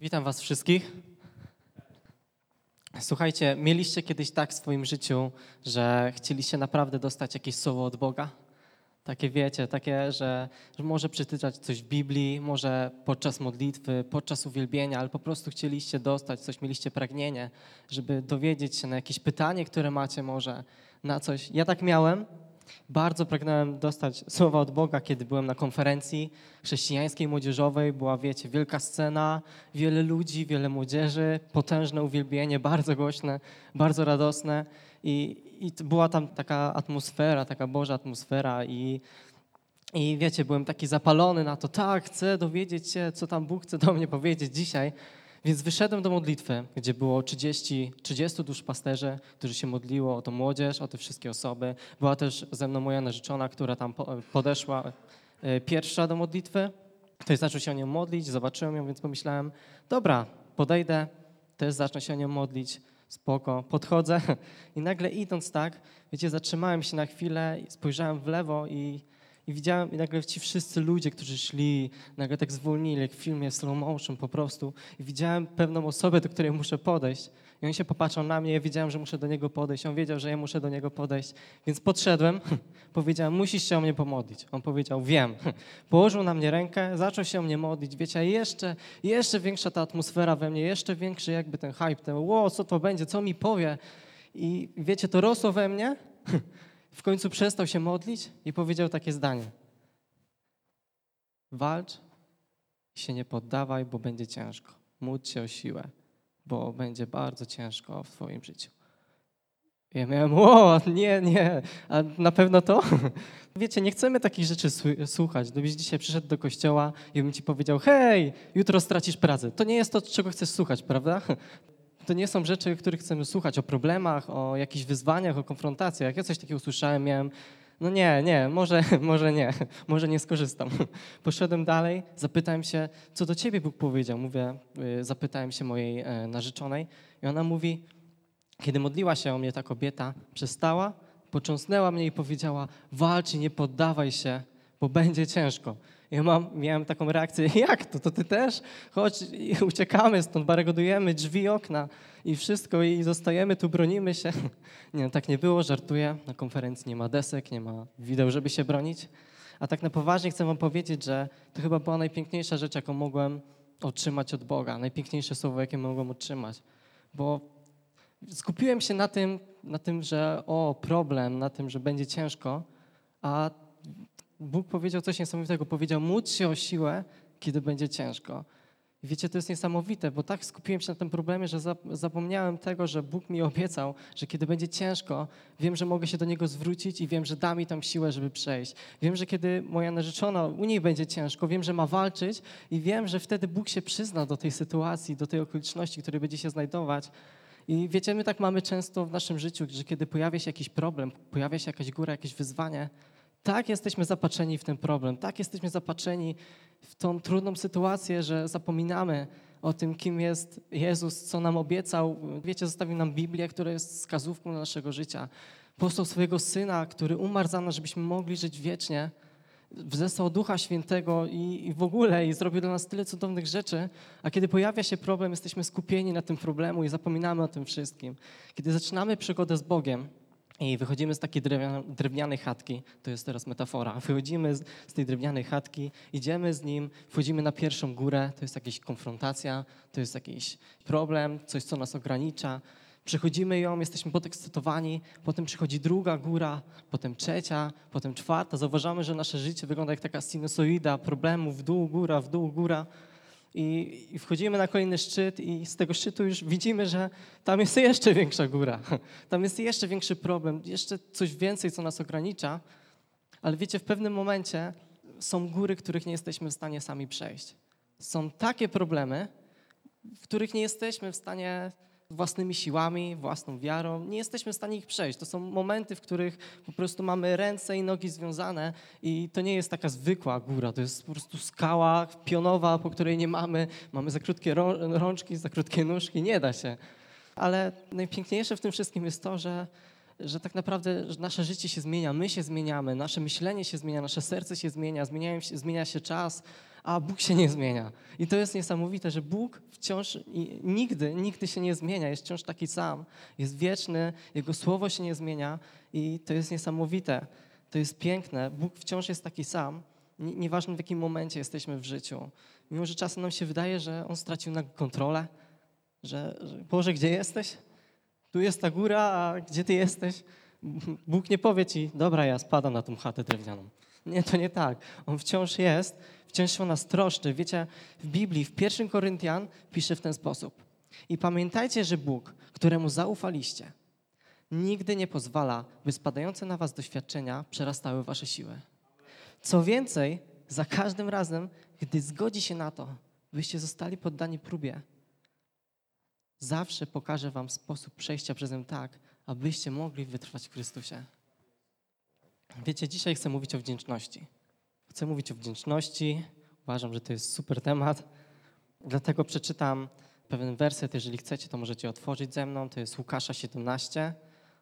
Witam Was wszystkich. Słuchajcie, mieliście kiedyś tak w swoim życiu, że chcieliście naprawdę dostać jakieś słowo od Boga? Takie wiecie, takie, że, że może przeczytać coś w Biblii, może podczas modlitwy, podczas uwielbienia, ale po prostu chcieliście dostać coś, mieliście pragnienie, żeby dowiedzieć się na jakieś pytanie, które macie może, na coś. Ja tak miałem. Bardzo pragnąłem dostać słowa od Boga, kiedy byłem na konferencji chrześcijańskiej, młodzieżowej. Była, wiecie, wielka scena, wiele ludzi, wiele młodzieży, potężne uwielbienie, bardzo głośne, bardzo radosne. I, i była tam taka atmosfera, taka Boża atmosfera. I, I wiecie, byłem taki zapalony na to, tak, chcę dowiedzieć się, co tam Bóg chce do mnie powiedzieć dzisiaj. Więc wyszedłem do modlitwy, gdzie było 30, 30 duszpasterzy, którzy się modliło o tą młodzież, o te wszystkie osoby. Była też ze mną moja narzeczona, która tam po- podeszła e, pierwsza do modlitwy. Ktoś zaczął się o nią modlić, zobaczyłem ją, więc pomyślałem, dobra, podejdę, też zacznę się o nią modlić, spoko. Podchodzę i nagle idąc tak, wiecie, zatrzymałem się na chwilę, spojrzałem w lewo i, i widziałem, i nagle ci wszyscy ludzie, którzy szli, nagle tak zwolnili, jak w filmie slow motion po prostu. I widziałem pewną osobę, do której muszę podejść. I on się popatrzył na mnie, ja wiedziałem, że muszę do niego podejść. On wiedział, że ja muszę do niego podejść. Więc podszedłem, powiedziałem, musisz się o mnie pomodlić. On powiedział, wiem. Położył na mnie rękę, zaczął się o mnie modlić. Wiecie, jeszcze, jeszcze większa ta atmosfera we mnie, jeszcze większy jakby ten hype, ten, wow, co to będzie, co mi powie. I wiecie, to rosło we mnie. W końcu przestał się modlić i powiedział takie zdanie. Walcz i się nie poddawaj, bo będzie ciężko. Módl się o siłę, bo będzie bardzo ciężko w twoim życiu. Ja miałem, o, nie, nie, a na pewno to? Wiecie, nie chcemy takich rzeczy słuchać. Gdybyś dzisiaj przyszedł do kościoła i bym ci powiedział, hej, jutro stracisz pracę. To nie jest to, czego chcesz słuchać, prawda? To nie są rzeczy, których chcemy słuchać, o problemach, o jakichś wyzwaniach, o konfrontacjach. Ja coś takiego usłyszałem, miałem, no nie, nie, może, może nie, może nie skorzystam. Poszedłem dalej, zapytałem się, co do ciebie Bóg powiedział. Mówię, y, zapytałem się mojej e, narzeczonej i ona mówi, kiedy modliła się o mnie ta kobieta, przestała, począsnęła mnie i powiedziała, walcz nie poddawaj się, bo będzie ciężko. Ja mam, miałem taką reakcję, jak to, to ty też? Chodź uciekamy stąd, barygodujemy drzwi, okna i wszystko i zostajemy tu, bronimy się. Nie, no, tak nie było, żartuję. Na konferencji nie ma desek, nie ma wideł, żeby się bronić. A tak na poważnie chcę wam powiedzieć, że to chyba była najpiękniejsza rzecz, jaką mogłem otrzymać od Boga, najpiękniejsze słowo, jakie mogłem otrzymać. Bo skupiłem się na tym, na tym, że o, problem, na tym, że będzie ciężko, a Bóg powiedział coś niesamowitego. Powiedział, módl się o siłę, kiedy będzie ciężko. I wiecie, to jest niesamowite, bo tak skupiłem się na tym problemie, że za- zapomniałem tego, że Bóg mi obiecał, że kiedy będzie ciężko, wiem, że mogę się do Niego zwrócić i wiem, że da mi tam siłę, żeby przejść. Wiem, że kiedy moja narzeczona, u niej będzie ciężko, wiem, że ma walczyć i wiem, że wtedy Bóg się przyzna do tej sytuacji, do tej okoliczności, w której będzie się znajdować. I wiecie, my tak mamy często w naszym życiu, że kiedy pojawia się jakiś problem, pojawia się jakaś góra, jakieś wyzwanie, tak jesteśmy zapatrzeni w ten problem, tak jesteśmy zapatrzeni w tą trudną sytuację, że zapominamy o tym, kim jest Jezus, co nam obiecał. Wiecie, zostawił nam Biblię, która jest wskazówką naszego życia. Posłał swojego Syna, który umarł za nas, żebyśmy mogli żyć wiecznie. Wzesłał Ducha Świętego i, i w ogóle i zrobił dla nas tyle cudownych rzeczy, a kiedy pojawia się problem, jesteśmy skupieni na tym problemu i zapominamy o tym wszystkim. Kiedy zaczynamy przygodę z Bogiem, i wychodzimy z takiej drewnia- drewnianej chatki, to jest teraz metafora. Wychodzimy z, z tej drewnianej chatki, idziemy z nim, wchodzimy na pierwszą górę, to jest jakaś konfrontacja, to jest jakiś problem, coś, co nas ogranicza. Przechodzimy ją, jesteśmy podekscytowani, potem przychodzi druga góra, potem trzecia, potem czwarta. Zauważamy, że nasze życie wygląda jak taka sinusoida problemów, w dół, góra, w dół, góra. I, I wchodzimy na kolejny szczyt i z tego szczytu już widzimy, że tam jest jeszcze większa góra. Tam jest jeszcze większy problem, jeszcze coś więcej, co nas ogranicza. Ale wiecie, w pewnym momencie są góry, których nie jesteśmy w stanie sami przejść. Są takie problemy, w których nie jesteśmy w stanie własnymi siłami, własną wiarą, nie jesteśmy w stanie ich przejść. To są momenty, w których po prostu mamy ręce i nogi związane i to nie jest taka zwykła góra, to jest po prostu skała pionowa, po której nie mamy, mamy za krótkie rą- rączki, za krótkie nóżki, nie da się. Ale najpiękniejsze w tym wszystkim jest to, że że tak naprawdę nasze życie się zmienia, my się zmieniamy, nasze myślenie się zmienia, nasze serce się zmienia, zmieniają się, zmienia się czas, a Bóg się nie zmienia. I to jest niesamowite, że Bóg wciąż nigdy, nigdy się nie zmienia, jest wciąż taki sam, jest wieczny, Jego słowo się nie zmienia i to jest niesamowite, to jest piękne. Bóg wciąż jest taki sam, nie- nieważne w jakim momencie jesteśmy w życiu. Mimo, że czasem nam się wydaje, że On stracił na kontrolę, że, że Boże, gdzie jesteś? Tu jest ta góra, a gdzie Ty jesteś? Bóg nie powie Ci, dobra, ja spadam na tą chatę drewnianą. Nie, to nie tak. On wciąż jest, wciąż się o nas troszczy. Wiecie, w Biblii, w 1 Koryntian pisze w ten sposób. I pamiętajcie, że Bóg, któremu zaufaliście, nigdy nie pozwala, by spadające na was doświadczenia przerastały wasze siły. Co więcej, za każdym razem, gdy zgodzi się na to, byście zostali poddani próbie, zawsze pokaże wam sposób przejścia przez nią tak, abyście mogli wytrwać w Chrystusie. Wiecie, dzisiaj chcę mówić o wdzięczności. Chcę mówić o wdzięczności. Uważam, że to jest super temat. Dlatego przeczytam pewien werset. Jeżeli chcecie, to możecie otworzyć ze mną. To jest Łukasza 17,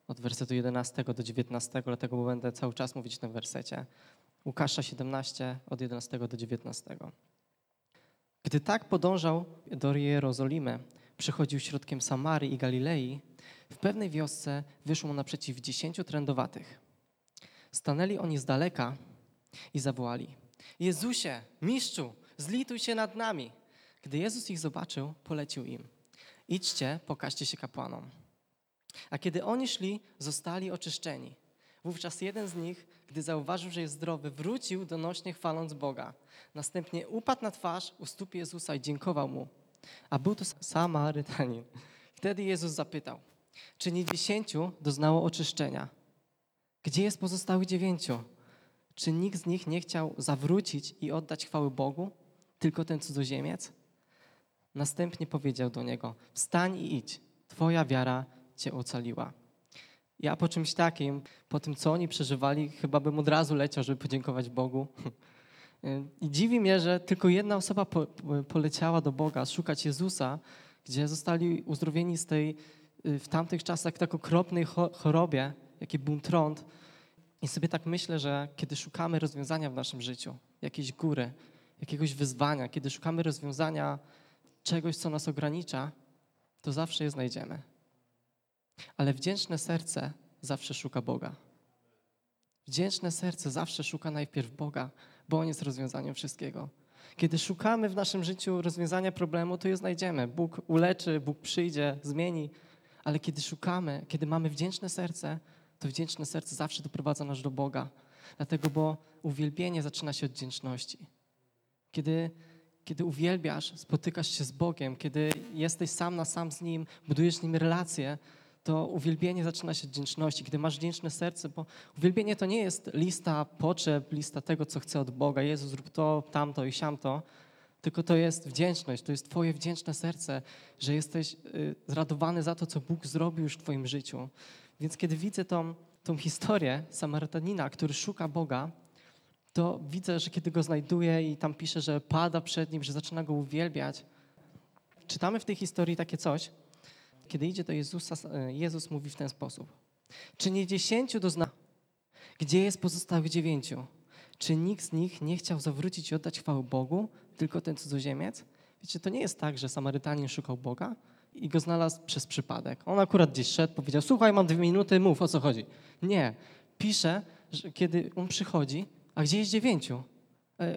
od wersetu 11 do 19, dlatego będę cały czas mówić w tym wersecie. Łukasza 17, od 11 do 19. Gdy tak podążał do Jerozolimy, przychodził środkiem Samarii i Galilei, w pewnej wiosce wyszło mu naprzeciw dziesięciu trędowatych. Stanęli oni z daleka i zawołali: Jezusie, mistrzu, zlituj się nad nami. Gdy Jezus ich zobaczył, polecił im: Idźcie, pokażcie się kapłanom. A kiedy oni szli, zostali oczyszczeni. Wówczas jeden z nich, gdy zauważył, że jest zdrowy, wrócił donośnie chwaląc Boga. Następnie upadł na twarz u stóp Jezusa i dziękował mu. A był to Samarytanin. Wtedy Jezus zapytał, czy nie dziesięciu doznało oczyszczenia? Gdzie jest pozostałych dziewięciu? Czy nikt z nich nie chciał zawrócić i oddać chwały Bogu, tylko ten cudzoziemiec? Następnie powiedział do niego: Wstań i idź, Twoja wiara Cię ocaliła. Ja po czymś takim, po tym co oni przeżywali, chyba bym od razu leciał, żeby podziękować Bogu. I dziwi mnie, że tylko jedna osoba po, poleciała do Boga szukać Jezusa, gdzie zostali uzdrowieni z tej w tamtych czasach tak okropnej chorobie, jaki był trąd. I sobie tak myślę, że kiedy szukamy rozwiązania w naszym życiu, jakiejś góry, jakiegoś wyzwania, kiedy szukamy rozwiązania czegoś, co nas ogranicza, to zawsze je znajdziemy. Ale wdzięczne serce zawsze szuka Boga. Wdzięczne serce zawsze szuka najpierw Boga, bo On jest rozwiązaniem wszystkiego. Kiedy szukamy w naszym życiu rozwiązania problemu, to je znajdziemy. Bóg uleczy, Bóg przyjdzie, zmieni. Ale kiedy szukamy, kiedy mamy wdzięczne serce, to wdzięczne serce zawsze doprowadza nas do Boga. Dlatego, bo uwielbienie zaczyna się od wdzięczności. Kiedy, kiedy uwielbiasz, spotykasz się z Bogiem, kiedy jesteś sam na sam z Nim, budujesz z Nim relacje, to uwielbienie zaczyna się od wdzięczności. Kiedy masz wdzięczne serce, bo uwielbienie to nie jest lista potrzeb, lista tego, co chcę od Boga. Jezu, zrób to, tamto i siamto. Tylko to jest wdzięczność, to jest Twoje wdzięczne serce, że jesteś y, zradowany za to, co Bóg zrobił już w Twoim życiu. Więc kiedy widzę tą, tą historię Samarytanina, który szuka Boga, to widzę, że kiedy go znajduje i tam pisze, że pada przed nim, że zaczyna go uwielbiać. Czytamy w tej historii takie coś. Kiedy idzie do Jezusa, Jezus mówi w ten sposób. Czy nie dziesięciu dozna... Gdzie jest pozostałych dziewięciu? Czy nikt z nich nie chciał zawrócić i oddać chwały Bogu, tylko ten cudzoziemiec? Wiecie, to nie jest tak, że Samarytanin szukał Boga i go znalazł przez przypadek. On akurat gdzieś szedł, powiedział, słuchaj, mam dwie minuty, mów, o co chodzi. Nie. Pisze, że kiedy on przychodzi, a gdzie jest dziewięciu?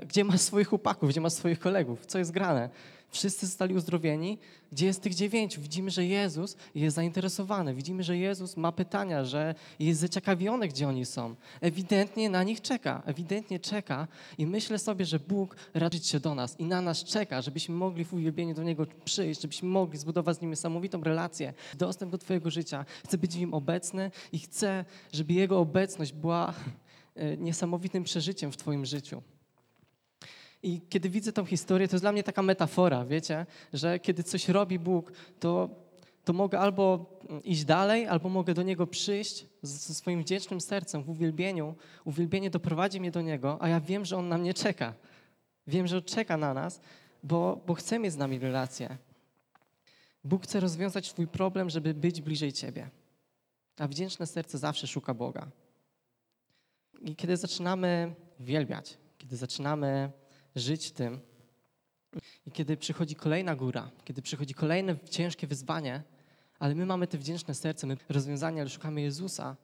Gdzie masz swoich chłopaków, gdzie masz swoich kolegów? Co jest grane? Wszyscy zostali uzdrowieni. Gdzie jest tych dziewięciu? Widzimy, że Jezus jest zainteresowany. Widzimy, że Jezus ma pytania, że jest zaciekawiony, gdzie oni są. Ewidentnie na nich czeka. Ewidentnie czeka i myślę sobie, że Bóg raczyć się do nas i na nas czeka, żebyśmy mogli w uwielbieniu do Niego przyjść, żebyśmy mogli zbudować z Nim niesamowitą relację, dostęp do Twojego życia. Chcę być w Nim obecny i chcę, żeby Jego obecność była niesamowitym przeżyciem w Twoim życiu. I kiedy widzę tą historię, to jest dla mnie taka metafora, wiecie, że kiedy coś robi Bóg, to, to mogę albo iść dalej, albo mogę do Niego przyjść ze swoim wdzięcznym sercem w uwielbieniu. Uwielbienie doprowadzi mnie do Niego, a ja wiem, że On na mnie czeka. Wiem, że czeka na nas, bo, bo chce mieć z nami relację. Bóg chce rozwiązać Twój problem, żeby być bliżej Ciebie. A wdzięczne serce zawsze szuka Boga. I kiedy zaczynamy uwielbiać, kiedy zaczynamy żyć tym, I kiedy przychodzi kolejna góra, kiedy przychodzi kolejne ciężkie wyzwanie, ale my mamy te wdzięczne serce, my rozwiązania, ale szukamy Jezusa,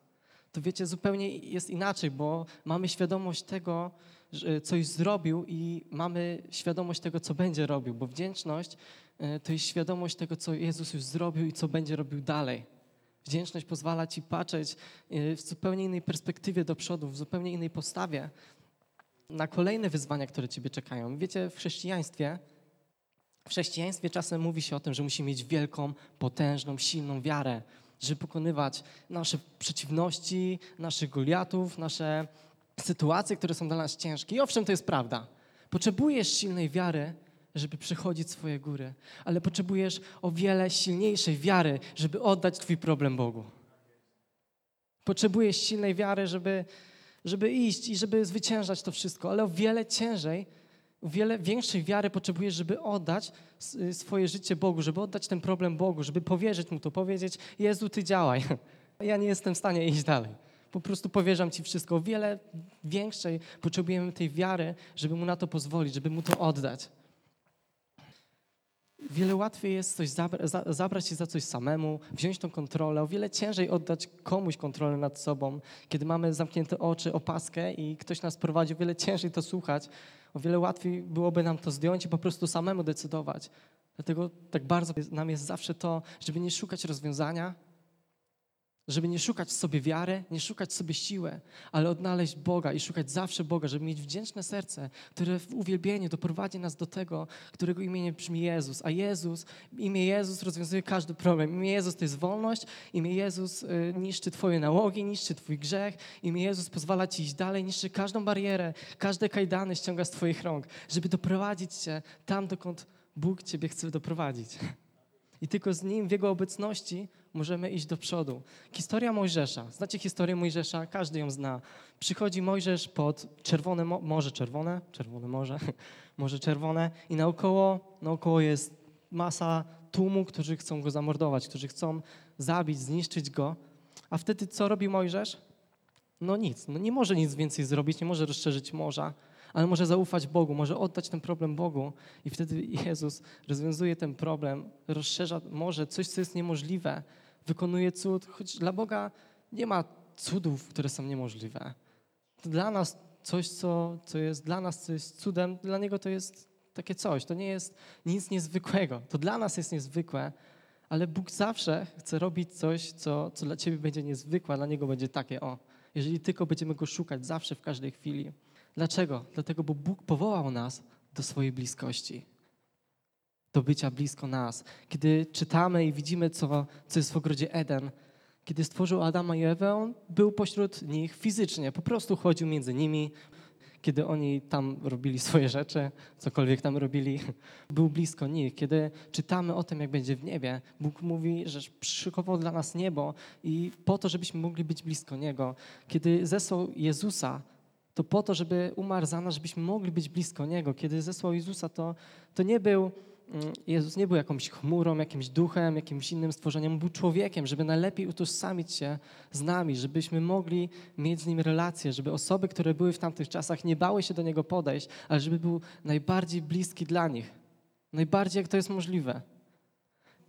to wiecie, zupełnie jest inaczej, bo mamy świadomość tego, że coś zrobił i mamy świadomość tego, co będzie robił, bo wdzięczność e, to jest świadomość tego, co Jezus już zrobił i co będzie robił dalej. Wdzięczność pozwala ci patrzeć e, w zupełnie innej perspektywie do przodu, w zupełnie innej postawie na kolejne wyzwania, które ciebie czekają. Wiecie, w chrześcijaństwie w chrześcijaństwie czasem mówi się o tym, że musimy mieć wielką, potężną, silną wiarę, żeby pokonywać nasze przeciwności, naszych Goliatów, nasze sytuacje, które są dla nas ciężkie. I owszem, to jest prawda. Potrzebujesz silnej wiary, żeby przechodzić swoje góry, ale potrzebujesz o wiele silniejszej wiary, żeby oddać Twój problem Bogu. Potrzebujesz silnej wiary, żeby, żeby iść i żeby zwyciężać to wszystko, ale o wiele ciężej, o wiele większej wiary potrzebujesz, żeby oddać s- swoje życie Bogu, żeby oddać ten problem Bogu, żeby powierzyć Mu to, powiedzieć, Jezu, Ty działaj. Ja nie jestem w stanie iść dalej. Po prostu powierzam Ci wszystko. O wiele większej potrzebujemy tej wiary, żeby Mu na to pozwolić, żeby Mu to oddać. Wiele łatwiej jest coś zabra- za- zabrać się za coś samemu, wziąć tą kontrolę. O wiele ciężej oddać komuś kontrolę nad sobą, kiedy mamy zamknięte oczy, opaskę i ktoś nas prowadzi. O wiele ciężej to słuchać. O wiele łatwiej byłoby nam to zdjąć i po prostu samemu decydować. Dlatego tak bardzo nam jest zawsze to, żeby nie szukać rozwiązania, żeby nie szukać sobie wiary, nie szukać sobie siły, ale odnaleźć Boga i szukać zawsze Boga, żeby mieć wdzięczne serce, które w uwielbieniu doprowadzi nas do tego, którego imieniem brzmi Jezus. A Jezus, imię Jezus rozwiązuje każdy problem. Imię Jezus to jest wolność, imię Jezus y, niszczy Twoje nałogi, niszczy Twój grzech, imię Jezus pozwala Ci iść dalej, niszczy każdą barierę, każde kajdany ściąga z Twoich rąk, żeby doprowadzić Cię tam, dokąd Bóg Ciebie chce doprowadzić. I tylko z Nim, w Jego obecności możemy iść do przodu. Historia Mojżesza. Znacie historię Mojżesza? Każdy ją zna. Przychodzi Mojżesz pod czerwone mo- morze, czerwone, czerwone morze, morze czerwone i naokoło, naokoło jest masa tłumu, którzy chcą go zamordować, którzy chcą zabić, zniszczyć go. A wtedy co robi Mojżesz? No nic, no nie może nic więcej zrobić, nie może rozszerzyć morza, ale może zaufać Bogu, może oddać ten problem Bogu i wtedy Jezus rozwiązuje ten problem, rozszerza morze, coś, co jest niemożliwe, wykonuje cud, choć dla Boga nie ma cudów, które są niemożliwe. To dla nas coś, co, co jest dla nas, co jest cudem, dla Niego to jest takie coś, to nie jest nic niezwykłego. To dla nas jest niezwykłe, ale Bóg zawsze chce robić coś, co, co dla Ciebie będzie niezwykłe, a dla Niego będzie takie o. Jeżeli tylko będziemy Go szukać zawsze, w każdej chwili. Dlaczego? Dlatego, bo Bóg powołał nas do swojej bliskości. Do bycia blisko nas. Kiedy czytamy i widzimy, co, co jest w ogrodzie Eden, kiedy stworzył Adama i Ewę, on był pośród nich fizycznie, po prostu chodził między nimi. Kiedy oni tam robili swoje rzeczy, cokolwiek tam robili, był blisko nich. Kiedy czytamy o tym, jak będzie w niebie, Bóg mówi, że przyszykował dla nas niebo i po to, żebyśmy mogli być blisko Niego. Kiedy zesłał Jezusa, to po to, żeby umarł za nas, żebyśmy mogli być blisko Niego. Kiedy zesłał Jezusa, to, to nie był, mm, Jezus nie był jakąś chmurą, jakimś duchem, jakimś innym stworzeniem, był człowiekiem, żeby najlepiej utożsamić się z nami, żebyśmy mogli mieć z Nim relację, żeby osoby, które były w tamtych czasach, nie bały się do Niego podejść, ale żeby był najbardziej bliski dla nich. Najbardziej, jak to jest możliwe.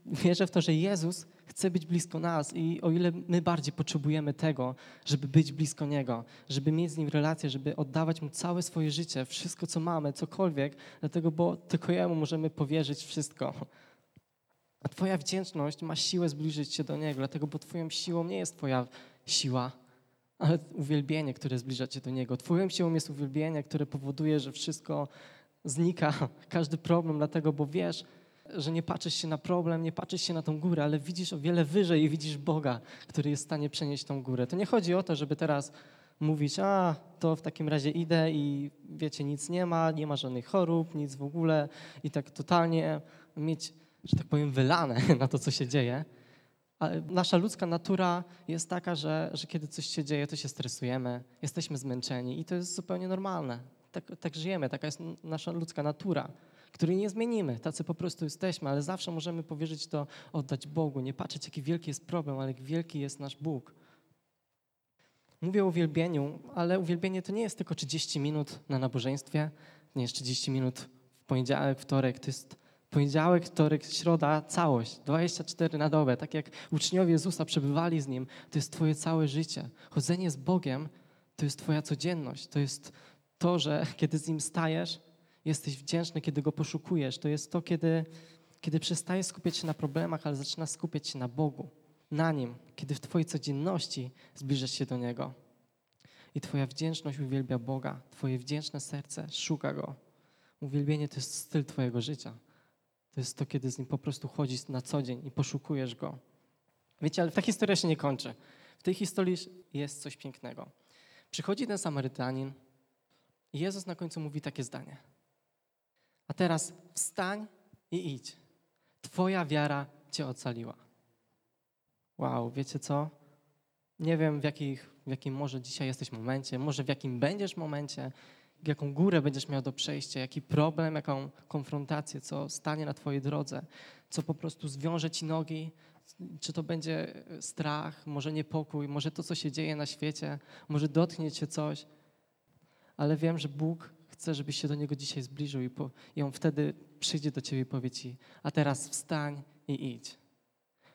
Wierzę w to, że Jezus chce być blisko nas i o ile my bardziej potrzebujemy tego, żeby być blisko Niego, żeby mieć z Nim relację, żeby oddawać Mu całe swoje życie, wszystko, co mamy, cokolwiek, dlatego, bo tylko Jemu możemy powierzyć wszystko. A Twoja wdzięczność ma siłę zbliżyć się do Niego, dlatego, bo Twoją siłą nie jest Twoja siła, ale uwielbienie, które zbliża Cię do Niego. Twoją siłą jest uwielbienie, które powoduje, że wszystko znika, każdy problem, dlatego, bo wiesz, że nie patrzysz się na problem, nie patrzysz się na tą górę, ale widzisz o wiele wyżej i widzisz Boga, który jest w stanie przenieść tą górę. To nie chodzi o to, żeby teraz mówić, a to w takim razie idę i wiecie, nic nie ma, nie ma żadnych chorób, nic w ogóle i tak totalnie mieć, że tak powiem, wylane na to, co się dzieje. Ale nasza ludzka natura jest taka, że, że kiedy coś się dzieje, to się stresujemy, jesteśmy zmęczeni i to jest zupełnie normalne. Tak, tak żyjemy, taka jest nasza ludzka natura, której nie zmienimy. Tacy po prostu jesteśmy, ale zawsze możemy powierzyć to, oddać Bogu, nie patrzeć, jaki wielki jest problem, ale jak wielki jest nasz Bóg. Mówię o uwielbieniu, ale uwielbienie to nie jest tylko 30 minut na nabożeństwie, nie jest 30 minut Poniedziałek, wtorek to jest poniedziałek, wtorek, środa, całość, 24 na dobę. Tak jak uczniowie Jezusa przebywali z Nim, to jest Twoje całe życie. Chodzenie z Bogiem to jest Twoja codzienność. To jest to, że kiedy z Nim stajesz, jesteś wdzięczny, kiedy Go poszukujesz. To jest to, kiedy, kiedy przestajesz skupiać się na problemach, ale zaczynasz skupiać się na Bogu, na Nim. Kiedy w Twojej codzienności zbliżasz się do Niego. I Twoja wdzięczność uwielbia Boga. Twoje wdzięczne serce szuka Go. Uwielbienie to jest styl Twojego życia. To jest to, kiedy z Nim po prostu chodzisz na co dzień i poszukujesz Go. Wiecie, ale ta historia się nie kończy. W tej historii jest coś pięknego. Przychodzi ten Samarytanin i Jezus na końcu mówi takie zdanie. A teraz wstań i idź. Twoja wiara Cię ocaliła. Wow, wiecie co? Nie wiem, w, jakich, w jakim może dzisiaj jesteś momencie, może w jakim będziesz momencie, jaką górę będziesz miał do przejścia, jaki problem, jaką konfrontację, co stanie na Twojej drodze, co po prostu zwiąże Ci nogi, czy to będzie strach, może niepokój, może to, co się dzieje na świecie, może dotknie Cię coś, ale wiem, że Bóg chce, żebyś się do Niego dzisiaj zbliżył i, po, i On wtedy przyjdzie do Ciebie i powie Ci, a teraz wstań i idź.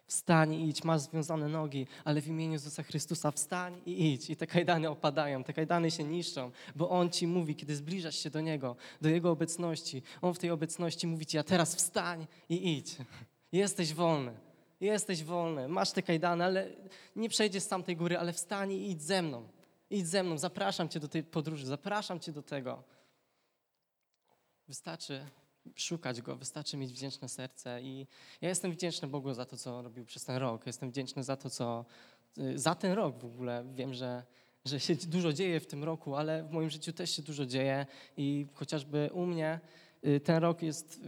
Wstań i idź, masz związane nogi, ale w imieniu Jezusa Chrystusa wstań i idź. I te kajdany opadają, te kajdany się niszczą, bo On ci mówi, kiedy zbliżasz się do Niego, do Jego obecności, On w tej obecności mówi ci, a teraz wstań i idź. Jesteś wolny, jesteś wolny, masz te kajdany, ale nie przejdziesz z tamtej góry, ale wstań i idź ze mną. Idź ze mną, zapraszam Cię do tej podróży, zapraszam Cię do tego. Wystarczy szukać Go, wystarczy mieć wdzięczne serce i ja jestem wdzięczny Bogu za to, co robił przez ten rok. Jestem wdzięczny za to, co za ten rok w ogóle. Wiem, że, że się dużo dzieje w tym roku, ale w moim życiu też się dużo dzieje i chociażby u mnie y, ten rok jest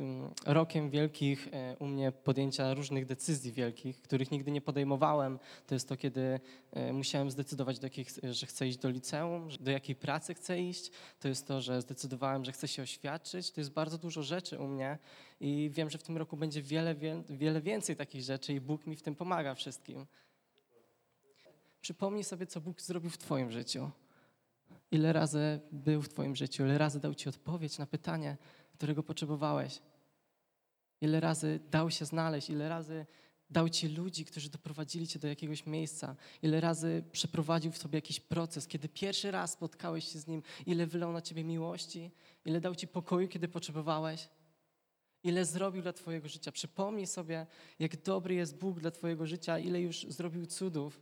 rokiem wielkich y, u mnie podjęcia różnych decyzji wielkich, których nigdy nie podejmowałem. To jest to, kiedy y, musiałem zdecydować, do jakich, że chcę iść do liceum, do jakiej pracy chcę iść. To jest to, że zdecydowałem, że chcę się oświadczyć. To jest bardzo dużo rzeczy u mnie i wiem, że w tym roku będzie wiele, wiele więcej takich rzeczy i Bóg mi w tym pomaga wszystkim. Przypomnij sobie, co Bóg zrobił w Twoim życiu. Ile razy był w Twoim życiu, ile razy dał Ci odpowiedź na pytanie, którego potrzebowałeś. Ile razy dał się znaleźć, ile razy dał Ci ludzi, którzy doprowadzili Cię do jakiegoś miejsca, ile razy przeprowadził w Tobie jakiś proces, kiedy pierwszy raz spotkałeś się z Nim, ile wylał na Ciebie miłości, ile dał Ci pokoju, kiedy potrzebowałeś, ile zrobił dla Twojego życia. Przypomnij sobie, jak dobry jest Bóg dla Twojego życia, ile już zrobił cudów.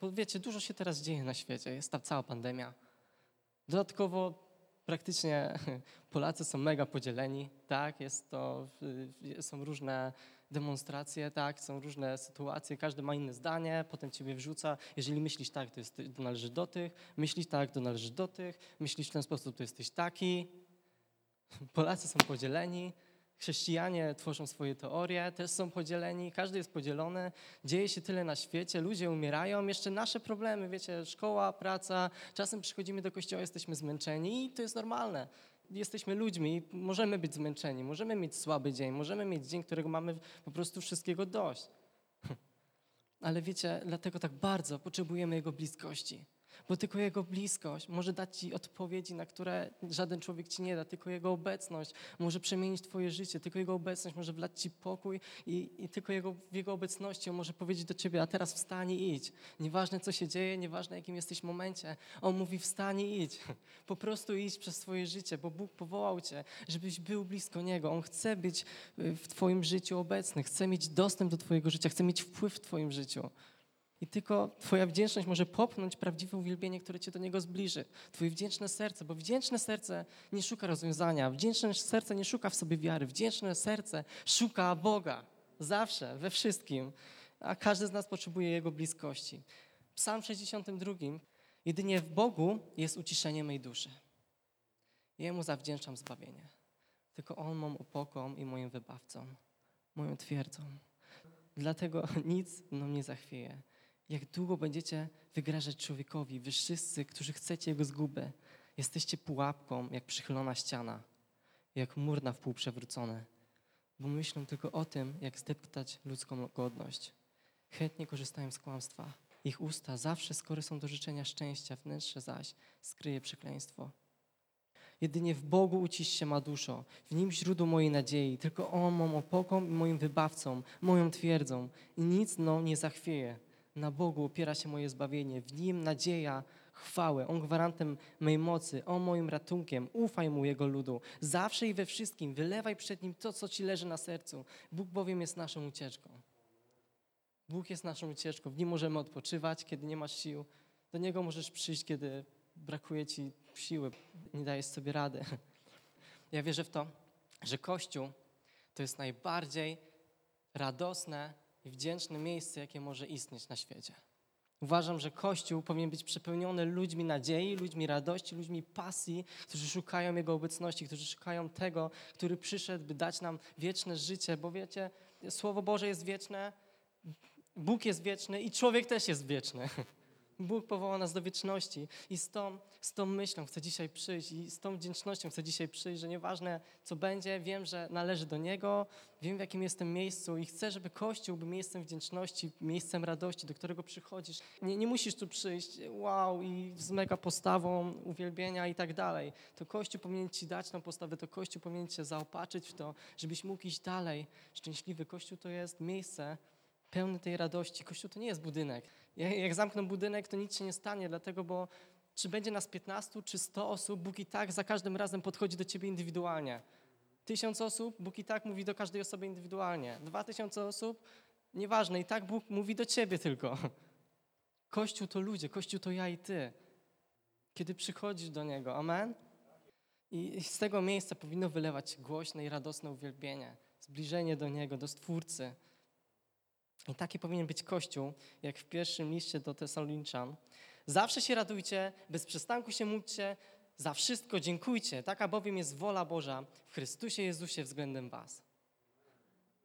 Bo wiecie, dużo się teraz dzieje na świecie, jest ta cała pandemia. Dodatkowo praktycznie Polacy są mega podzieleni, tak, jest to, są różne demonstracje, tak, są różne sytuacje, każdy ma inne zdanie, potem ciebie wrzuca, jeżeli myślisz tak, to, jest, to należy do tych, myślisz tak, to należy do tych, myślisz w ten sposób, to jesteś taki. Polacy są podzieleni, Chrześcijanie tworzą swoje teorie, też są podzieleni, każdy jest podzielony, dzieje się tyle na świecie, ludzie umierają, jeszcze nasze problemy, wiecie, szkoła, praca, czasem przychodzimy do kościoła, jesteśmy zmęczeni i to jest normalne. Jesteśmy ludźmi, możemy być zmęczeni, możemy mieć słaby dzień, możemy mieć dzień, którego mamy po prostu wszystkiego dość. Ale wiecie, dlatego tak bardzo potrzebujemy Jego bliskości bo tylko Jego bliskość może dać Ci odpowiedzi, na które żaden człowiek Ci nie da. Tylko Jego obecność może przemienić Twoje życie, tylko Jego obecność może wlać Ci pokój i, i tylko Jego, w Jego obecności On może powiedzieć do Ciebie, a teraz wstań i idź. Nieważne, co się dzieje, nieważne, jakim jesteś momencie, On mówi wstań i idź. Po prostu idź przez Twoje życie, bo Bóg powołał Cię, żebyś był blisko Niego. On chce być w Twoim życiu obecny, chce mieć dostęp do Twojego życia, chce mieć wpływ w Twoim życiu. I tylko Twoja wdzięczność może popchnąć prawdziwe uwielbienie, które Cię do Niego zbliży. Twoje wdzięczne serce, bo wdzięczne serce nie szuka rozwiązania, wdzięczne serce nie szuka w sobie wiary, wdzięczne serce szuka Boga. Zawsze, we wszystkim. A każdy z nas potrzebuje Jego bliskości. Psalm 62. Jedynie w Bogu jest uciszenie mej duszy. Jemu zawdzięczam zbawienie. Tylko On mą opoką i moim wybawcą, moją twierdzą. Dlatego nic mną nie zachwieje. Jak długo będziecie wygrażać człowiekowi, wy wszyscy, którzy chcecie jego zguby, jesteście pułapką, jak przychylona ściana, jak mur na wpół przewrócony, bo myślą tylko o tym, jak zdeptać ludzką godność. Chętnie korzystają z kłamstwa. Ich usta zawsze skory są do życzenia szczęścia, wnętrze zaś skryje przekleństwo. Jedynie w Bogu ucisz się ma duszo, w Nim źródło mojej nadziei. Tylko On mą opoką i moim wybawcą, moją twierdzą. I nic mną nie zachwieje. Na Bogu opiera się moje zbawienie, w Nim nadzieja, chwałę. On gwarantem mej mocy, On moim ratunkiem. Ufaj Mu Jego ludu. Zawsze i we wszystkim wylewaj przed Nim to, co Ci leży na sercu. Bóg bowiem jest naszą ucieczką. Bóg jest naszą ucieczką. W Nim możemy odpoczywać, kiedy nie masz sił. Do Niego możesz przyjść, kiedy brakuje Ci siły, nie dajesz sobie rady. Ja wierzę w to, że Kościół to jest najbardziej radosne i wdzięczne miejsce, jakie może istnieć na świecie. Uważam, że Kościół powinien być przepełniony ludźmi nadziei, ludźmi radości, ludźmi pasji, którzy szukają Jego obecności, którzy szukają tego, który przyszedł, by dać nam wieczne życie, bo wiecie, Słowo Boże jest wieczne, Bóg jest wieczny i człowiek też jest wieczny. Bóg powoła nas do wieczności i z tą, z tą myślą chcę dzisiaj przyjść i z tą wdzięcznością chcę dzisiaj przyjść, że nieważne co będzie, wiem, że należy do Niego, wiem w jakim jestem miejscu i chcę, żeby Kościół był miejscem wdzięczności, miejscem radości, do którego przychodzisz. Nie, nie musisz tu przyjść, wow, i z mega postawą uwielbienia i tak dalej. To Kościół powinien Ci dać tą postawę, to Kościół powinien Cię zaopatrzyć w to, żebyś mógł iść dalej. Szczęśliwy Kościół to jest miejsce, pełny tej radości. Kościół to nie jest budynek. Ja- Jak zamkną budynek, to nic się nie stanie, dlatego, bo czy będzie nas 15 czy 100 osób, Bóg i tak za każdym razem podchodzi do ciebie indywidualnie. Tysiąc osób, Bóg i tak mówi do każdej osoby indywidualnie. Dwa tysiące osób, nieważne, i tak Bóg mówi do ciebie tylko. Kościół to ludzie, Kościół to ja i ty. Kiedy przychodzisz do Niego, amen? I z tego miejsca powinno wylewać głośne i radosne uwielbienie, zbliżenie do Niego, do Stwórcy. I taki powinien być Kościół, jak w pierwszym liście do Tesaloniczan. Zawsze się radujcie, bez przystanku się módlcie, za wszystko dziękujcie. Taka bowiem jest wola Boża w Chrystusie Jezusie względem was.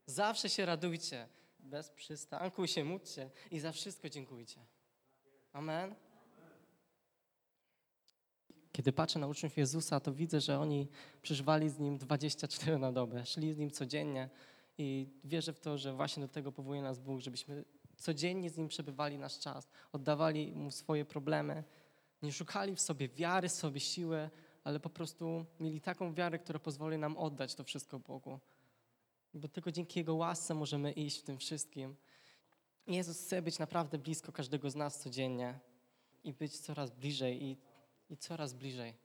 Zawsze się radujcie, bez przystanku się módlcie i za wszystko dziękujcie. Amen. Kiedy patrzę na uczniów Jezusa, to widzę, że oni przeżywali z Nim 24 na dobę, szli z Nim codziennie i wierzę w to, że właśnie do tego powołuje nas Bóg, żebyśmy codziennie z Nim przebywali nasz czas, oddawali Mu swoje problemy, nie szukali w sobie wiary, sobie siły, ale po prostu mieli taką wiarę, która pozwoli nam oddać to wszystko Bogu. Bo tylko dzięki Jego łasce możemy iść w tym wszystkim. Jezus chce być naprawdę blisko każdego z nas codziennie i być coraz bliżej i, i coraz bliżej.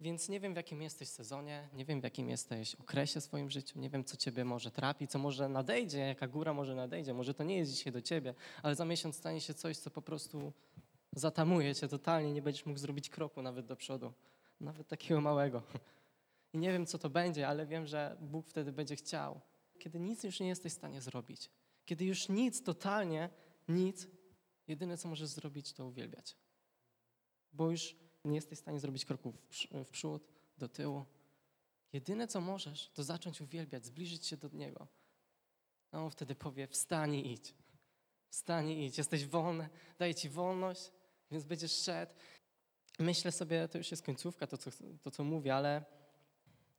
Więc nie wiem, w jakim jesteś sezonie, nie wiem, w jakim jesteś okresie w swoim życiu, nie wiem, co ciebie może trapi, co może nadejdzie, jaka góra może nadejdzie. Może to nie jest dzisiaj do ciebie, ale za miesiąc stanie się coś, co po prostu zatamuje cię totalnie, nie będziesz mógł zrobić kroku nawet do przodu, nawet takiego małego. I nie wiem, co to będzie, ale wiem, że Bóg wtedy będzie chciał. Kiedy nic już nie jesteś w stanie zrobić, kiedy już nic, totalnie nic, jedyne, co możesz zrobić, to uwielbiać. Bo już nie jesteś w stanie zrobić kroku w, prz- w przód, do tyłu. Jedyne, co możesz, to zacząć uwielbiać, zbliżyć się do Niego. A On wtedy powie, wstań i idź. Wstań i idź. Jesteś wolny, daję Ci wolność, więc będziesz szedł. Myślę sobie, to już jest końcówka, to co, to co mówię, ale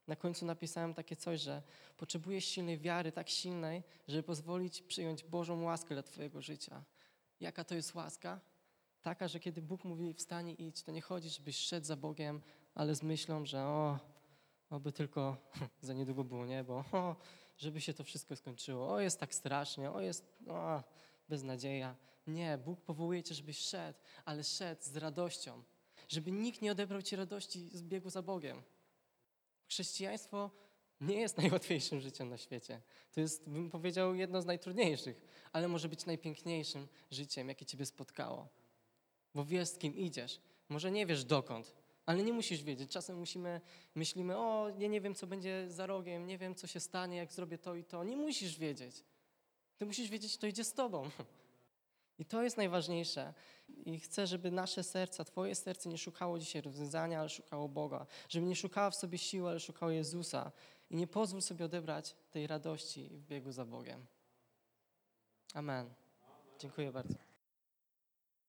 na końcu napisałem takie coś, że potrzebujesz silnej wiary, tak silnej, żeby pozwolić przyjąć Bożą łaskę dla Twojego życia. Jaka to jest łaska? Taka, że kiedy Bóg mówi wstań i idź, to nie chodzi, żebyś szedł za Bogiem, ale z myślą, że o, oby tylko za niedługo było niebo, o, żeby się to wszystko skończyło, o jest tak strasznie, o jest o, beznadzieja. Nie, Bóg powołuje cię, żebyś szedł, ale szedł z radością, żeby nikt nie odebrał ci radości z biegu za Bogiem. Chrześcijaństwo nie jest najłatwiejszym życiem na świecie. To jest, bym powiedział, jedno z najtrudniejszych, ale może być najpiękniejszym życiem, jakie ciebie spotkało. Bo wiesz, z kim idziesz. Może nie wiesz dokąd, ale nie musisz wiedzieć. Czasem musimy, myślimy, o, ja nie wiem, co będzie za rogiem, nie wiem, co się stanie, jak zrobię to i to. Nie musisz wiedzieć. Ty musisz wiedzieć, kto idzie z tobą. I to jest najważniejsze. I chcę, żeby nasze serca, Twoje serce nie szukało dzisiaj rozwiązania, ale szukało Boga. Żeby nie szukało w sobie siły, ale szukało Jezusa. I nie pozwól sobie odebrać tej radości w biegu za Bogiem. Amen. Dziękuję bardzo.